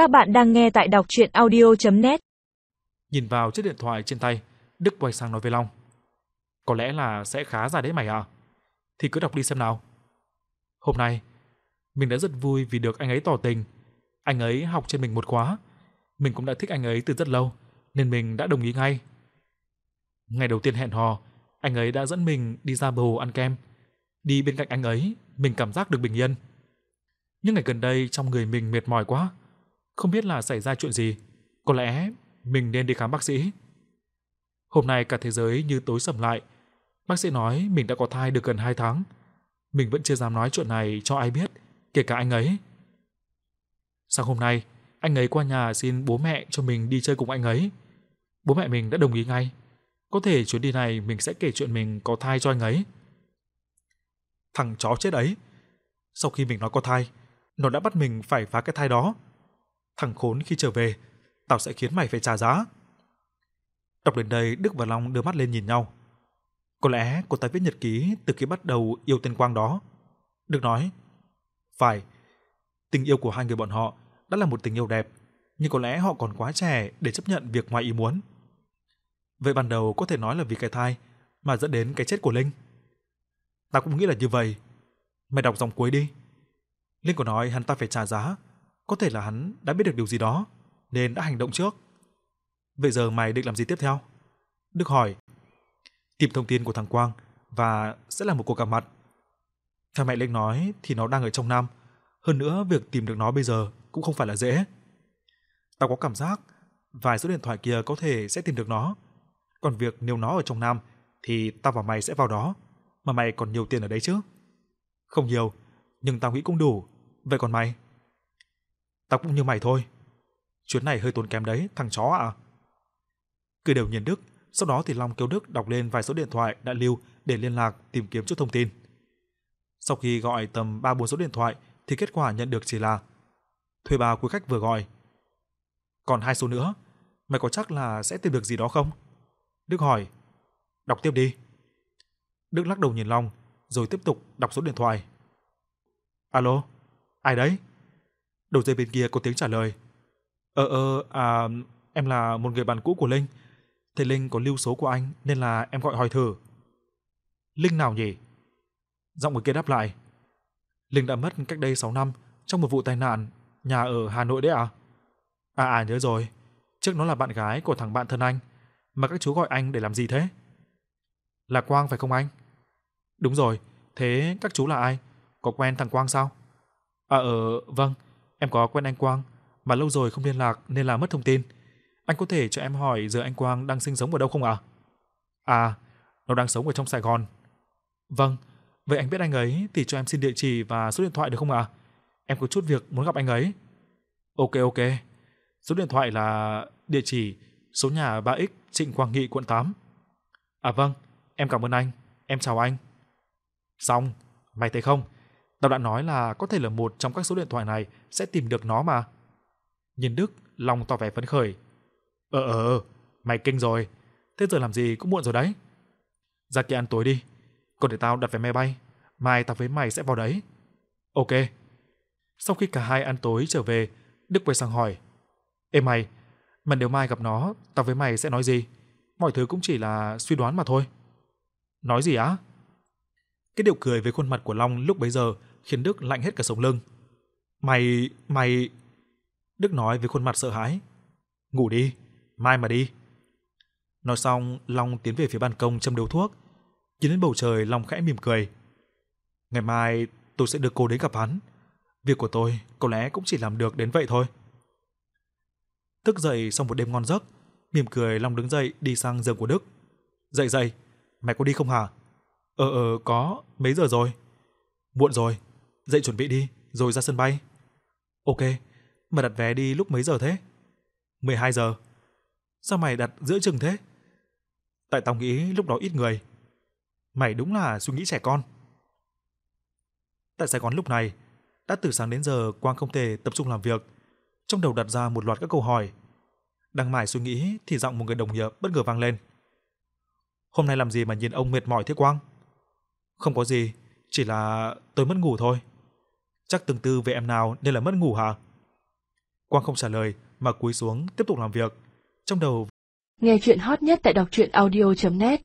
Các bạn đang nghe tại đọc chuyện audio.net Nhìn vào chiếc điện thoại trên tay, Đức quay sang nói với Long. Có lẽ là sẽ khá dài đấy mày à? Thì cứ đọc đi xem nào. Hôm nay, mình đã rất vui vì được anh ấy tỏ tình. Anh ấy học trên mình một khóa. Mình cũng đã thích anh ấy từ rất lâu, nên mình đã đồng ý ngay. Ngày đầu tiên hẹn hò, anh ấy đã dẫn mình đi ra bờ hồ ăn kem. Đi bên cạnh anh ấy, mình cảm giác được bình yên. Nhưng ngày gần đây trong người mình mệt mỏi quá, không biết là xảy ra chuyện gì, có lẽ mình nên đi khám bác sĩ. Hôm nay cả thế giới như tối sầm lại, bác sĩ nói mình đã có thai được gần 2 tháng. Mình vẫn chưa dám nói chuyện này cho ai biết, kể cả anh ấy. Sáng hôm nay, anh ấy qua nhà xin bố mẹ cho mình đi chơi cùng anh ấy. Bố mẹ mình đã đồng ý ngay. Có thể chuyến đi này mình sẽ kể chuyện mình có thai cho anh ấy. Thằng chó chết ấy. Sau khi mình nói có thai, nó đã bắt mình phải phá cái thai đó. Thằng khốn khi trở về, tao sẽ khiến mày phải trả giá. Đọc đến đây, Đức và Long đưa mắt lên nhìn nhau. Có lẽ cô ta viết nhật ký từ khi bắt đầu yêu tên Quang đó. Đức nói, phải, tình yêu của hai người bọn họ đã là một tình yêu đẹp, nhưng có lẽ họ còn quá trẻ để chấp nhận việc ngoài ý muốn. Vậy ban đầu có thể nói là vì cái thai mà dẫn đến cái chết của Linh. Ta cũng nghĩ là như vậy. Mày đọc dòng cuối đi. Linh có nói hắn ta phải trả giá, có thể là hắn đã biết được điều gì đó nên đã hành động trước. Vậy giờ mày định làm gì tiếp theo? Đức hỏi. Tìm thông tin của thằng Quang và sẽ là một cuộc gặp mặt. Theo mẹ Linh nói thì nó đang ở trong Nam, hơn nữa việc tìm được nó bây giờ cũng không phải là dễ. Tao có cảm giác vài số điện thoại kia có thể sẽ tìm được nó. Còn việc nếu nó ở trong Nam thì tao và mày sẽ vào đó, mà mày còn nhiều tiền ở đấy chứ. Không nhiều, nhưng tao nghĩ cũng đủ. Vậy còn mày? Tao cũng như mày thôi. Chuyến này hơi tốn kém đấy, thằng chó à. Cứ đều nhìn Đức, sau đó thì Long kêu Đức đọc lên vài số điện thoại đã lưu để liên lạc tìm kiếm chút thông tin. Sau khi gọi tầm 3 4 số điện thoại thì kết quả nhận được chỉ là thuê bao quý khách vừa gọi. Còn hai số nữa, mày có chắc là sẽ tìm được gì đó không? Đức hỏi. Đọc tiếp đi. Đức lắc đầu nhìn Long, rồi tiếp tục đọc số điện thoại. Alo, ai đấy? Đầu dây bên kia có tiếng trả lời. Ờ ờ à em là một người bạn cũ của Linh. Thầy Linh có lưu số của anh nên là em gọi hỏi thử. Linh nào nhỉ? Giọng người kia đáp lại. Linh đã mất cách đây 6 năm trong một vụ tai nạn, nhà ở Hà Nội đấy à? À à nhớ rồi, trước nó là bạn gái của thằng bạn thân anh, mà các chú gọi anh để làm gì thế? Là Quang phải không anh? Đúng rồi, thế các chú là ai? Có quen thằng Quang sao? À ờ, vâng, em có quen anh Quang, mà lâu rồi không liên lạc nên là mất thông tin. Anh có thể cho em hỏi giờ anh Quang đang sinh sống ở đâu không ạ? À? à, nó đang sống ở trong Sài Gòn. Vâng, vậy anh biết anh ấy thì cho em xin địa chỉ và số điện thoại được không ạ? Em có chút việc muốn gặp anh ấy. Ok ok. Số điện thoại là địa chỉ số nhà 3X Trịnh Quang Nghị quận 8. À vâng, em cảm ơn anh. Em chào anh. Xong, mày thấy không? Tao đã nói là có thể là một trong các số điện thoại này sẽ tìm được nó mà. Nhìn Đức, lòng tỏ vẻ phấn khởi. Ờ ờ, ờ mày kinh rồi. Thế giờ làm gì cũng muộn rồi đấy. Ra kia ăn tối đi. Còn để tao đặt vé máy bay. Mai tao với mày sẽ vào đấy. Ok. Sau khi cả hai ăn tối trở về, Đức quay sang hỏi. Ê mày, mà nếu mai gặp nó, tao với mày sẽ nói gì? Mọi thứ cũng chỉ là suy đoán mà thôi. Nói gì á? Cái điệu cười với khuôn mặt của Long lúc bấy giờ khiến Đức lạnh hết cả sống lưng. Mày, mày... Đức nói với khuôn mặt sợ hãi. Ngủ đi, mai mà đi. Nói xong, Long tiến về phía ban công châm điếu thuốc. Nhìn lên bầu trời, Long khẽ mỉm cười. Ngày mai tôi sẽ đưa cô đến gặp hắn. Việc của tôi có lẽ cũng chỉ làm được đến vậy thôi. Thức dậy sau một đêm ngon giấc, mỉm cười Long đứng dậy đi sang giường của Đức. Dậy dậy, mày có đi không hả? Ờ ờ có, mấy giờ rồi? Muộn rồi, dậy chuẩn bị đi, rồi ra sân bay. Ok, mà đặt vé đi lúc mấy giờ thế? 12 giờ. Sao mày đặt giữa chừng thế? Tại tao nghĩ lúc đó ít người. Mày đúng là suy nghĩ trẻ con. Tại Sài Gòn lúc này, đã từ sáng đến giờ Quang không thể tập trung làm việc, trong đầu đặt ra một loạt các câu hỏi. Đang mải suy nghĩ thì giọng một người đồng nghiệp bất ngờ vang lên. Hôm nay làm gì mà nhìn ông mệt mỏi thế Quang? Không có gì, chỉ là tôi mất ngủ thôi. Chắc tương tư về em nào nên là mất ngủ hả? Quang không trả lời mà cúi xuống tiếp tục làm việc. Trong đầu Nghe chuyện hot nhất tại đọc truyện audio.net